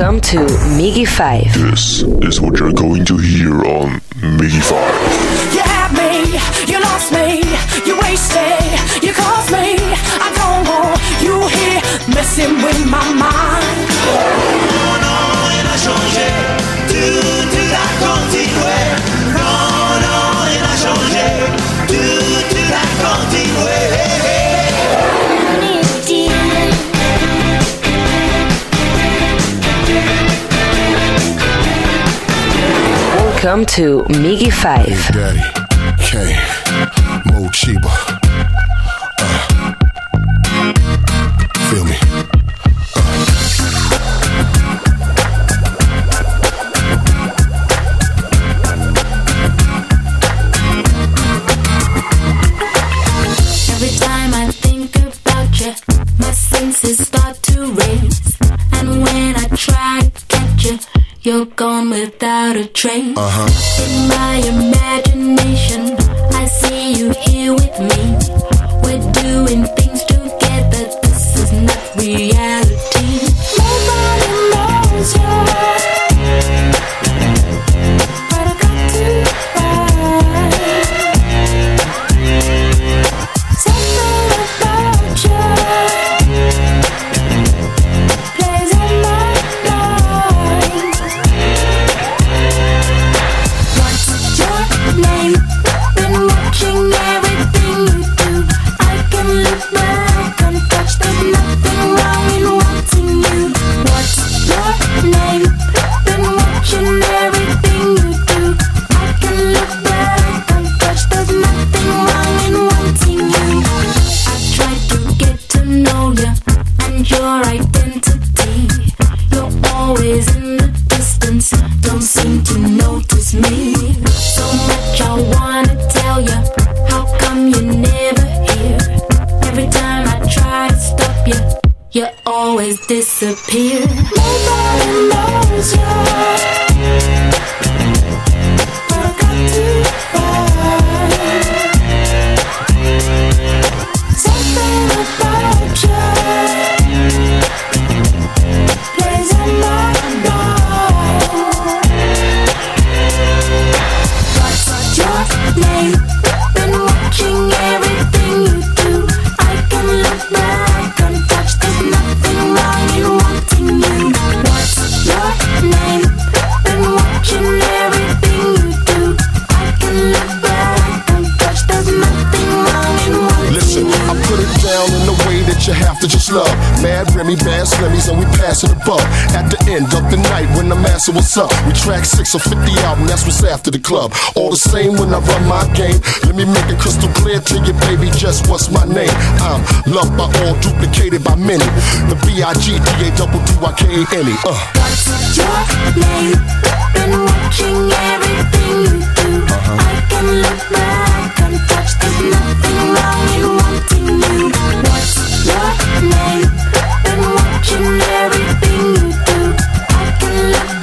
Welcome to Miggy 5. This is what you're going to hear on Miggy 5. You had me, you lost me, you wasted, you caused me. I don't want you here messing with my mind. Welcome to Miggy 5. Big Daddy, K, Mo Chiba. train. Uh-huh. In my. So what's up? We track six or 50 out, that's what's after the club. All the same, when I run my game, let me make it crystal clear to you, baby, just what's my name. I'm loved by all, duplicated by many. The B I G D A double D Y K A N E. Uh. What's your name? Been watching everything you do. Uh-huh. I can look, but I can't touch. There's nothing wrong in wanting you. What's your name? Been watching everything you do. I can look.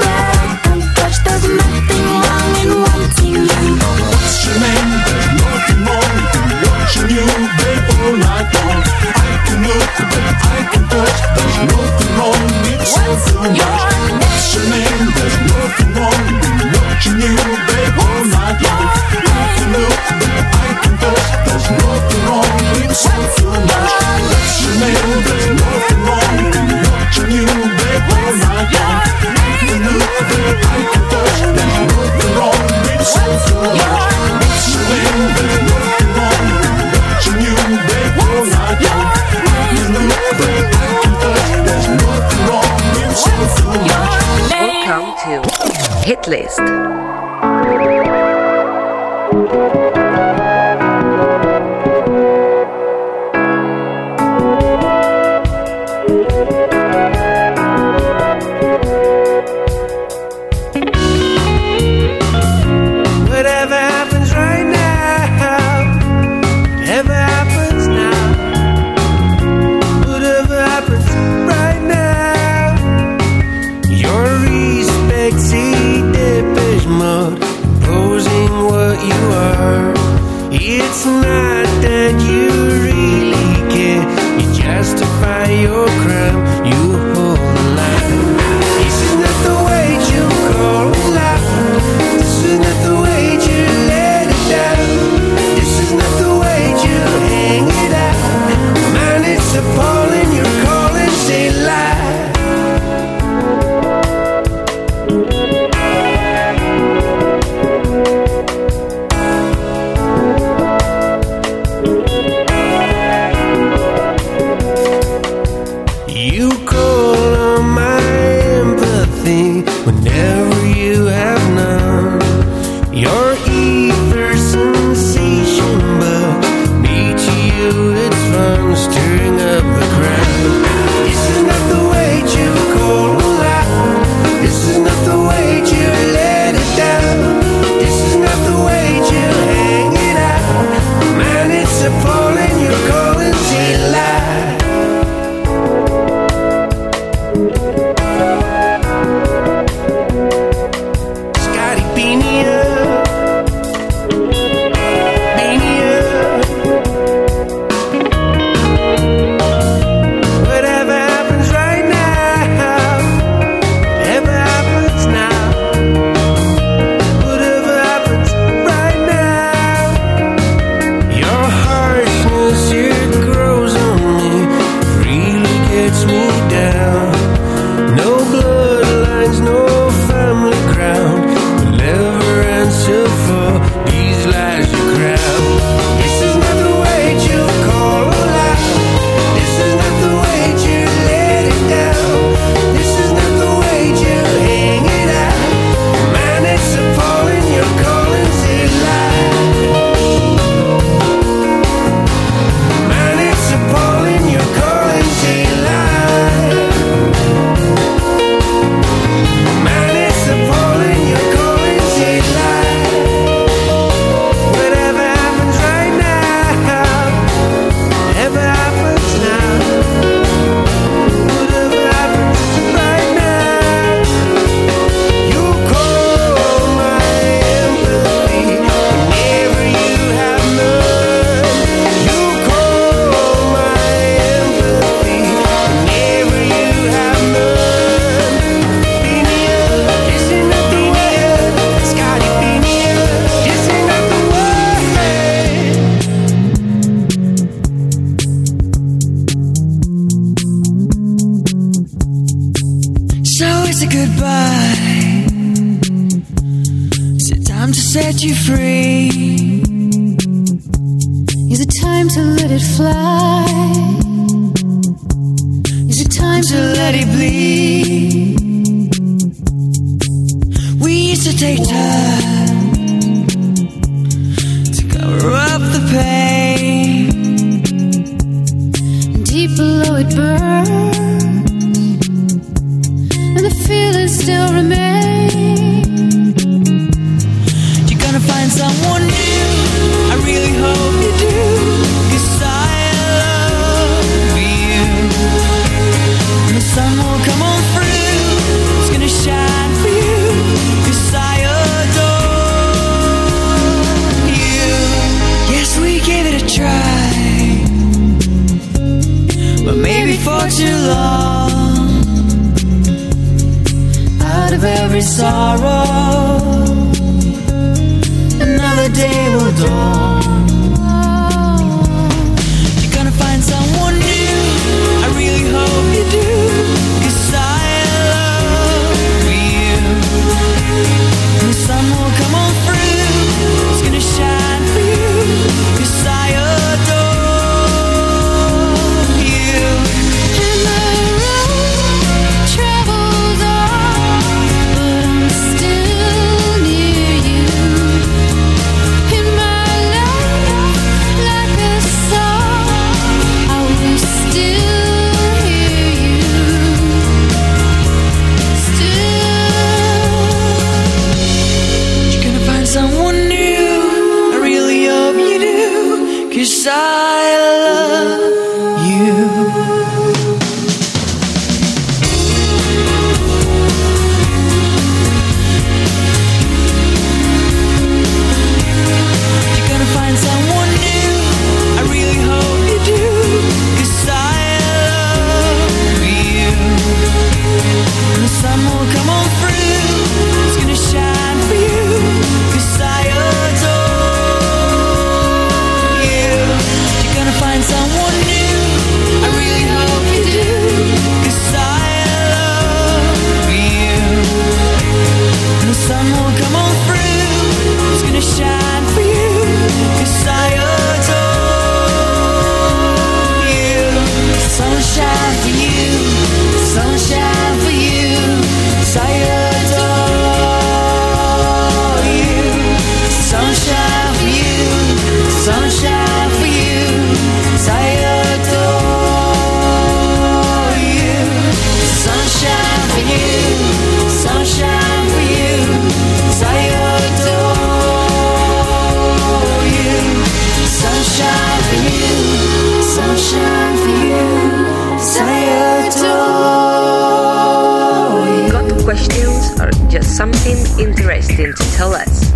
something interesting to tell us,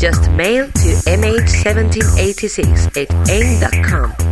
just mail to mh1786 at aim.com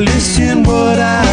listen what I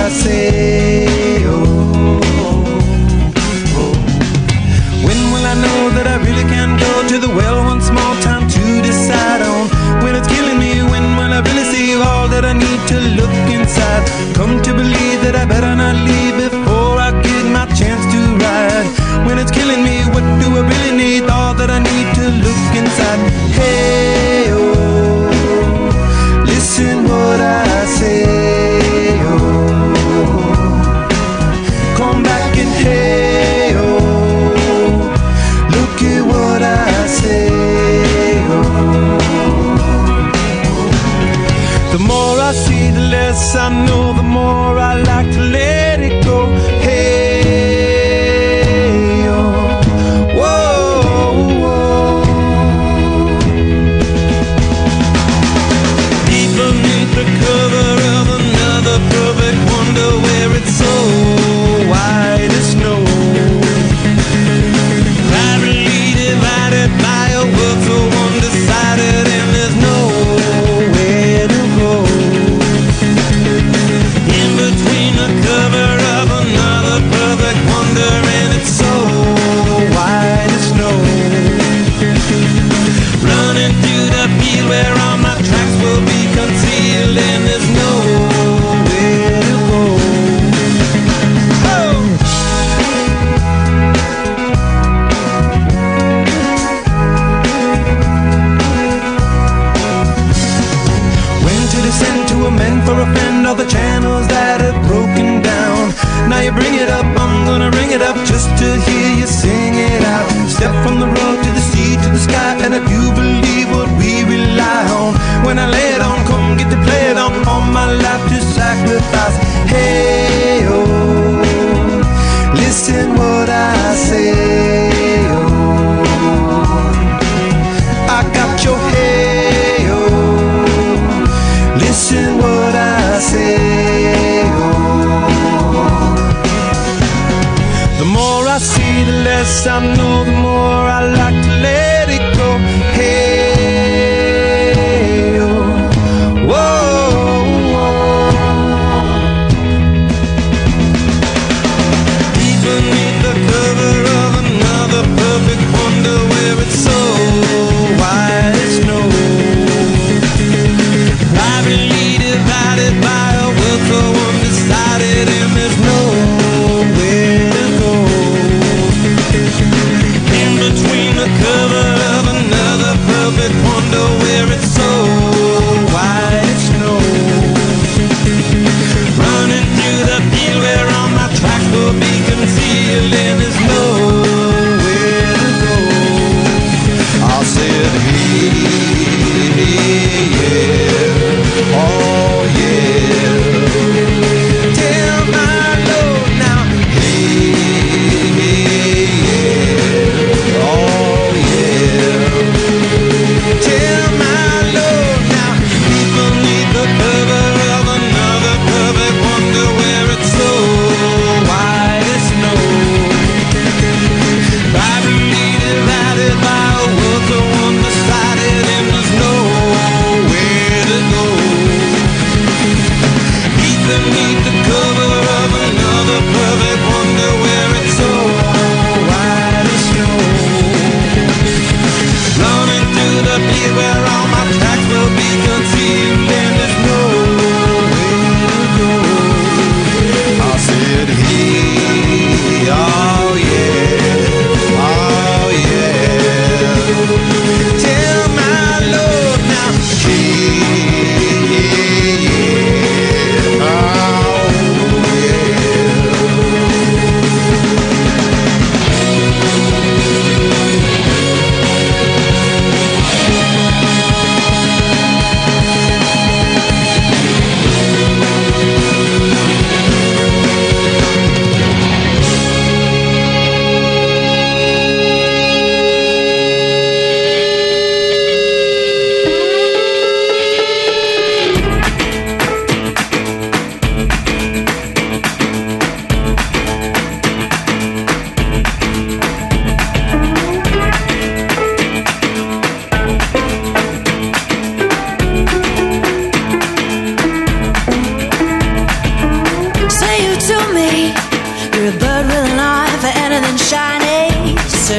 I know the more I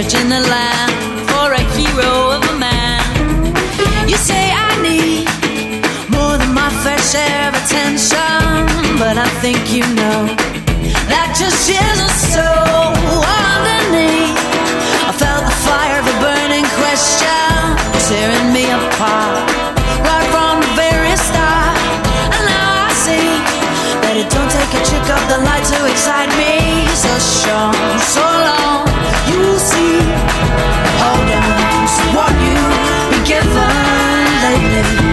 searching the land for a hero of a man. You say I need more than my fair share of attention, but I think you know that just isn't so. Underneath, I felt the fire of a burning question tearing me apart right from the very start, and now I see that it don't take a trick of the light to excite me. So strong, so long, you longer. So what you been given lately?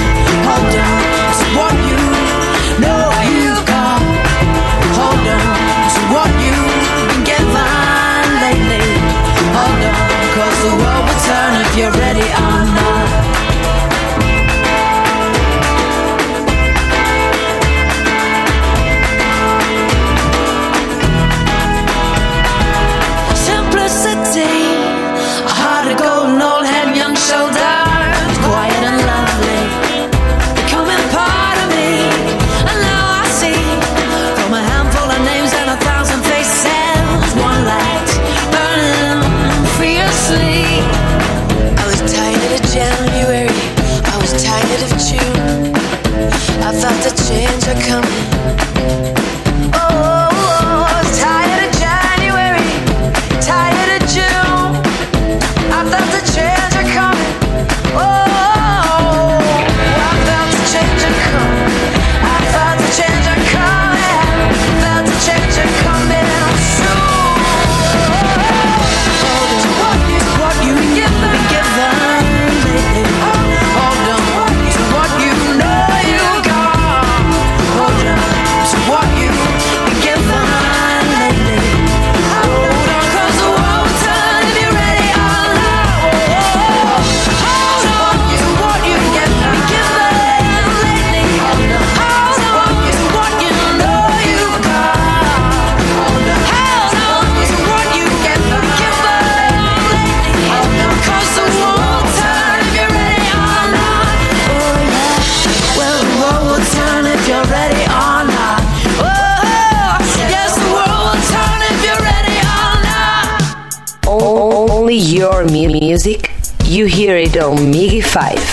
you hear it on Miggy 5.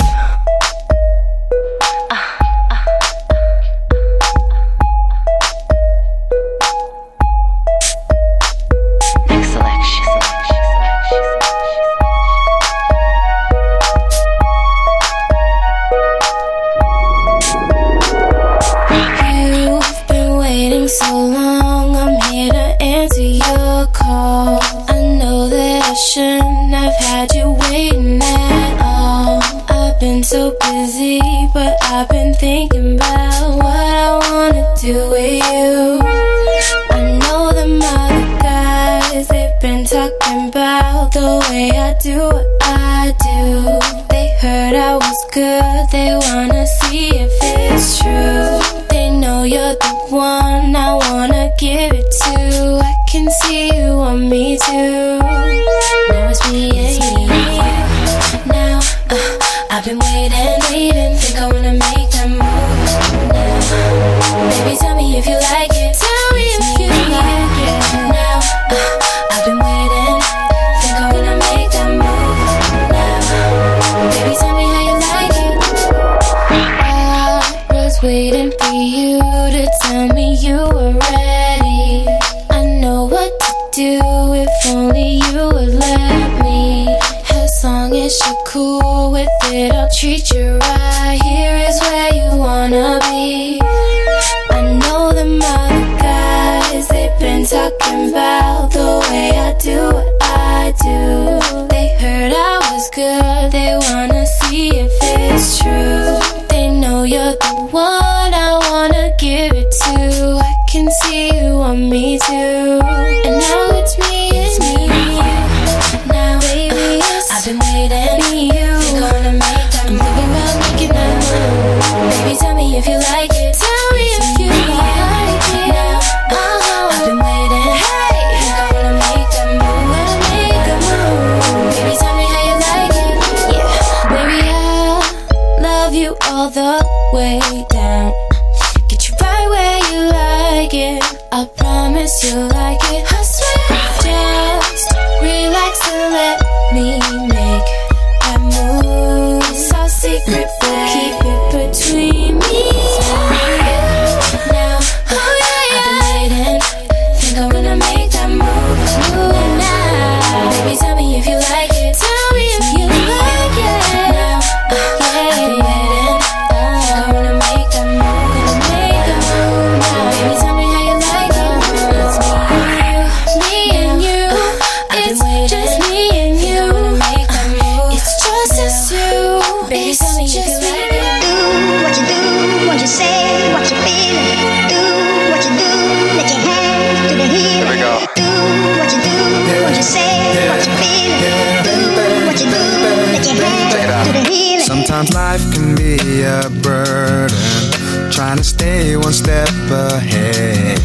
Ahead.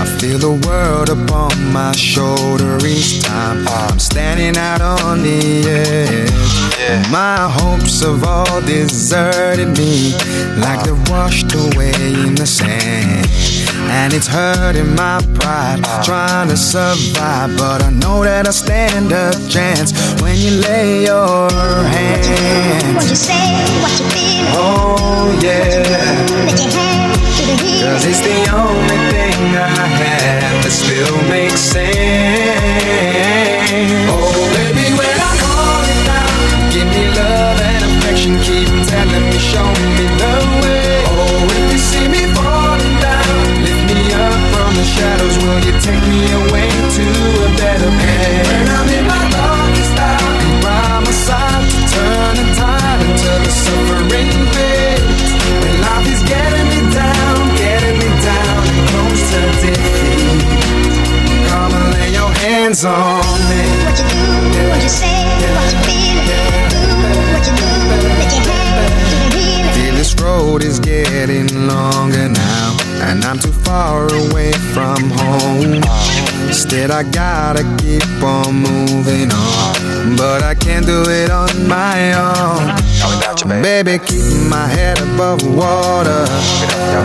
I feel the world upon my shoulder each time I'm standing out on the edge. My hopes have all deserted me, like they're washed away in the sand. And it's hurting my pride, trying to survive. But I know that I stand a chance when you lay your hands. What you say, what you feel. Oh yeah, cause it's the only thing I have that still makes sense. Oh baby, when I call it down, give me love and affection, keep telling me, show me the way. Oh, if you see me falling down, lift me up from the shadows. Will you take me away to a better place? When I'm in my darkest hour, by my side hands on me. What you do, what you say, what you feel. Do what you do, let your hands do the healing. Feel this road is getting longer now, and I'm too far away from home. Instead, I gotta keep on moving on, but I can't do it on my own. Baby, keep my head above water.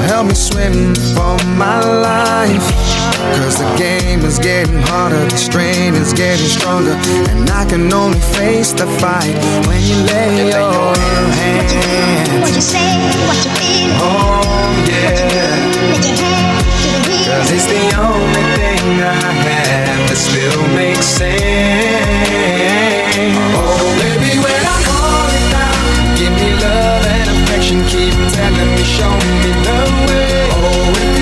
Help me swim for my life. Cause the game is getting harder, the strain is getting stronger, and I can only face the fight when you lay your hands. What you say, what you feel. Oh yeah, your hands do cause it's the only thing I have that still makes sense. Oh baby, when I call it down, give me love and affection, keep telling me, show me the way. Oh,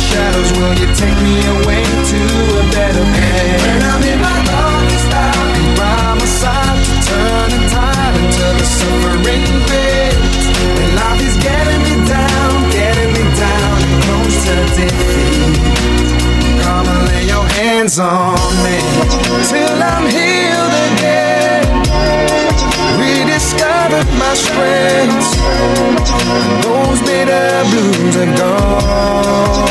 shadows. Will you take me away to a better place? When I'm in my darkest hour, be by my side to turn the tide until the suffering fades. When life is getting me down, getting me down close to defeat. Come and lay your hands on me till I'm healed again. Rediscovered my strengths. Those bitter blues are gone.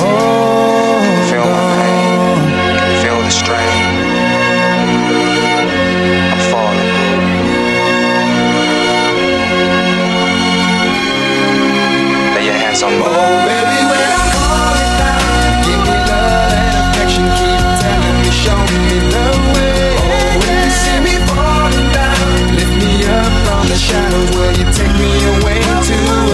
Oh, Feel my pain. Feel the strain. I'm falling. Lay your hands on me. The shadows. Will you take me away to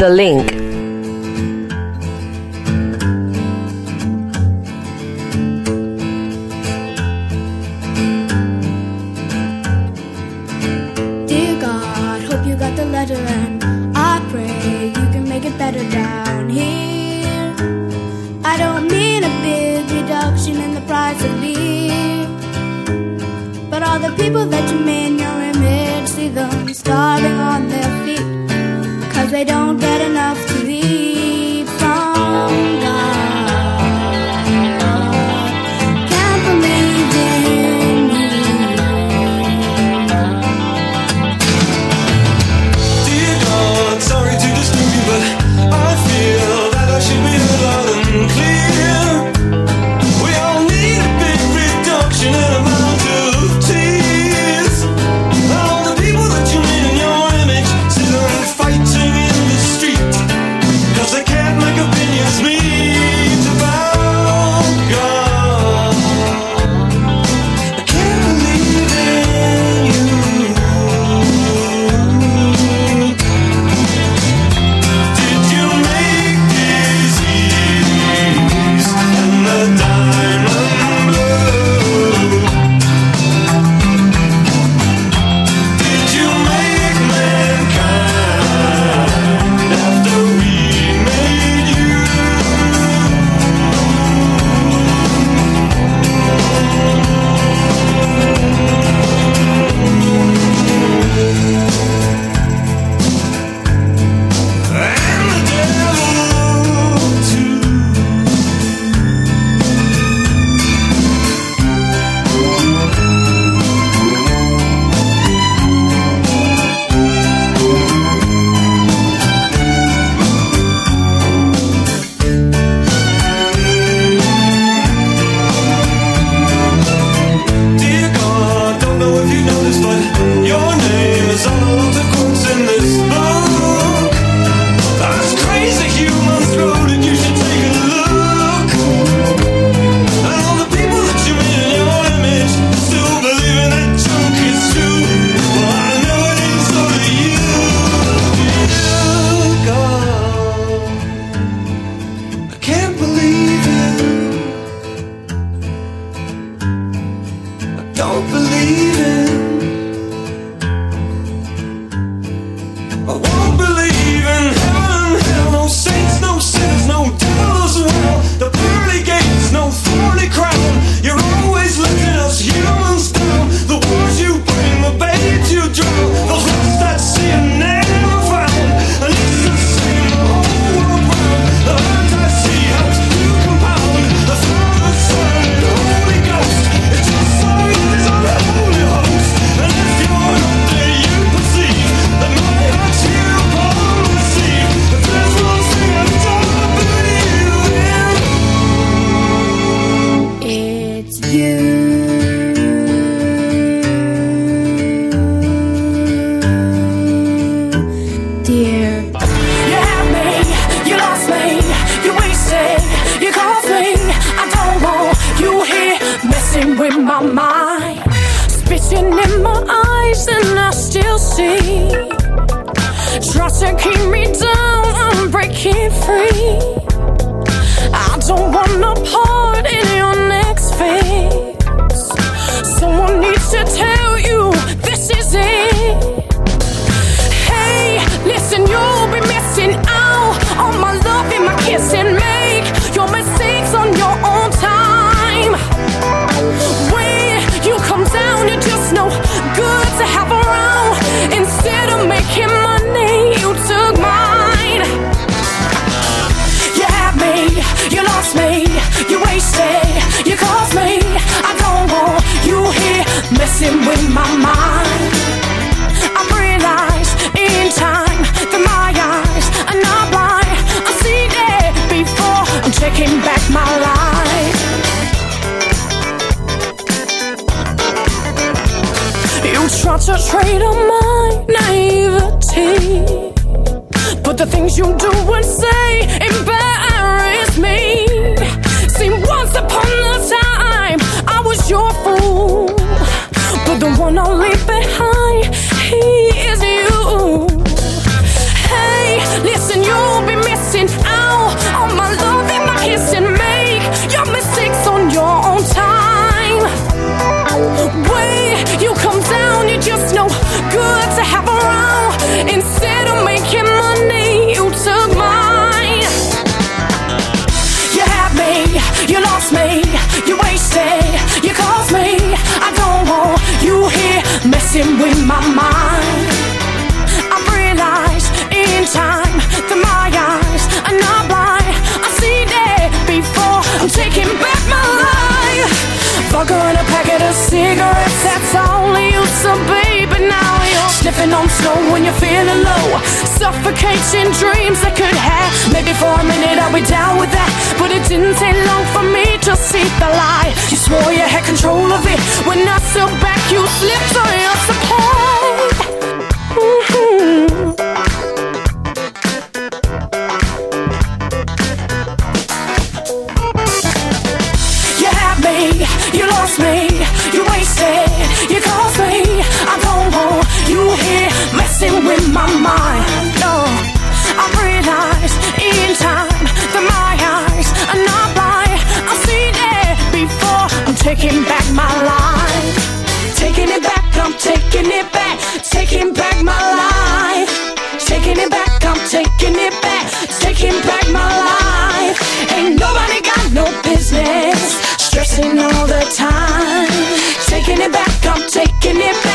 The link. trade on my naivety. But the things you do and say embarrass me. See, once upon a time, I was your fool. But the one I'll leave sipping on snow when you're feeling low. Suffocating dreams that could have. Maybe for a minute I'll be down with that. But it didn't take long for me to see the lie. You swore you had control of it. When I stood back, you slipped on your support. all the time. Taking it back, I'm taking it back.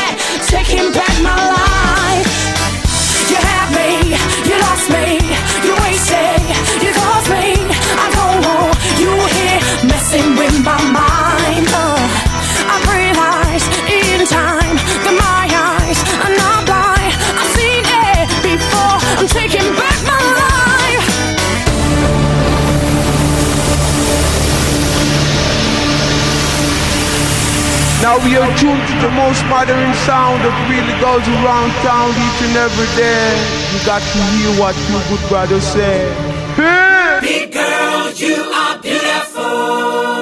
We are tuned to the most modern sound that really goes around town each and every day. You got to hear what your good brother said. Hey! Big girl, you are beautiful.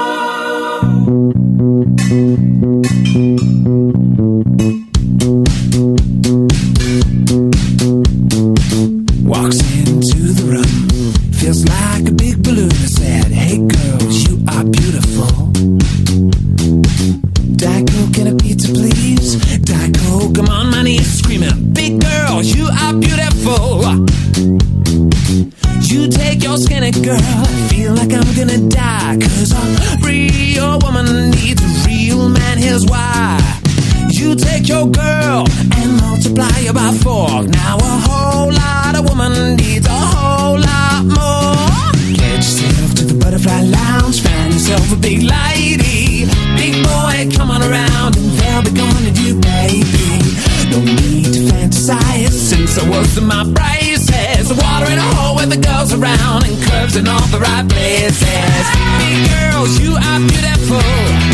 So what's in my braces? The water in a hole where the girls around and curves in all the right places. Hey, girls, you are beautiful.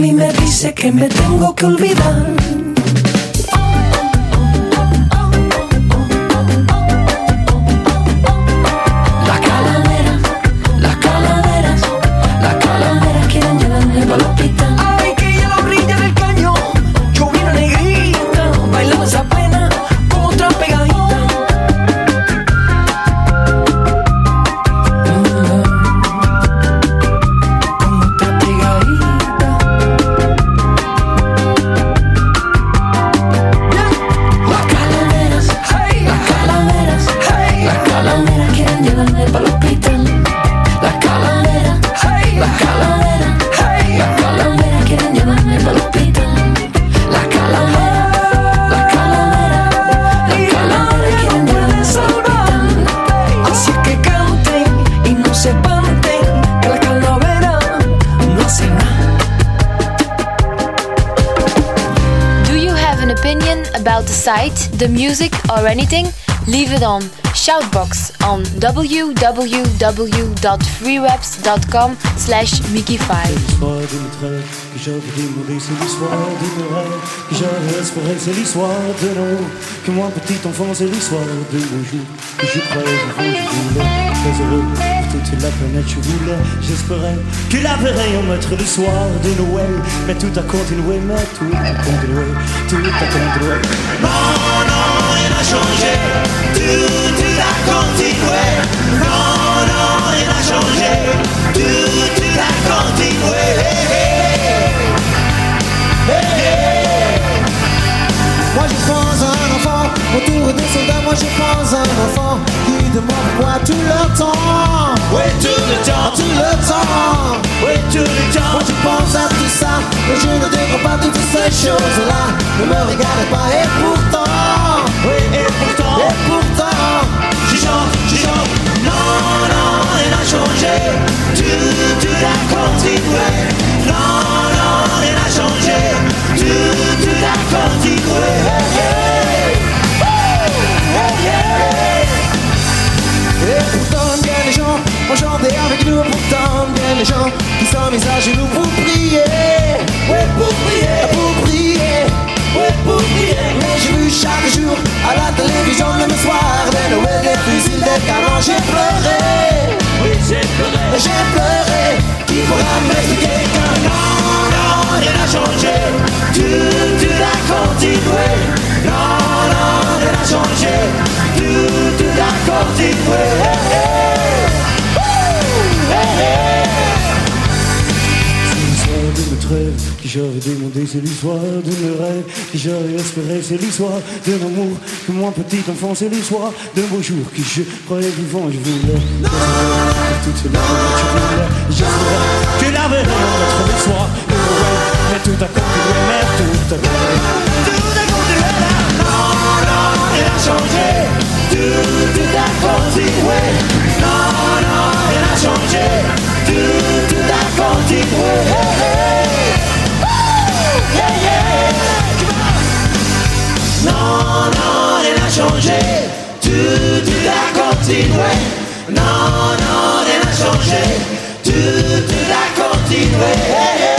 mí me dice que me tengo que olvidar. The music, or anything? Leave it on Shoutbox on www.freereps.com slash Mickey5. L'histoire d'une traite que j'avais démolée, c'est l'histoire de Noël. Que je reste pour elle, c'est l'histoire de Noël. Que moi, petit enfant, c'est l'histoire de nos jours. Que je croyais, je voulais, je voulais. Très heureux pour toute la planète, je voulais. J'espérais que la verrait en mettre le soir de Noël. Mais tout. Changé. Tout, tout a continué. Non, non, rien n'a changé. Tout, tout a continué. Hey, hey. Hey, hey. Moi je pense à un enfant autour des soldats. Moi je pense à un enfant qui demande pourquoi tout le temps. Oui, tout le temps. Tout le temps. Oui, tout le temps. Moi je pense à tout ça, mais je ne décrois pas toutes ces choses-là. Ne me regarde pas et pourtant. Et pourtant. Et pourtant. Je chante, je chante. Non, non, rien n'a changé. Tout, tout a continué. Non, non, rien n'a changé. Tout, tout a continué. Hey, hey. Hey. Et pourtant bien les gens ont chanté avec nous Pourtant bien les gens qui sont mis à genoux pour prier j'ai pleuré, oui j'ai pleuré, j'ai pleuré, qui pourra me l'expliquer qu'un non, non, rien n'a changé, tu, tu l'as continué, non, non, rien n'a changé, tu, tu l'as continué. Hey, hey. J'avais demandé celui soir de mes rêves que j'avais espéré celui soir de l'amour que moi petit enfant celui soir de beaux jours que je croyais vivant je voulais toute tu voulais j'espérais que la verre notre soir de Noël mais tout à coup mais tout à coup tout à coup non non il a changé tout tout à continué non non il a changé tout tout a continué non, non, rien n'a changé. Tout, tout a continué. Non, non, rien n'a changé. Tout, tout a continué.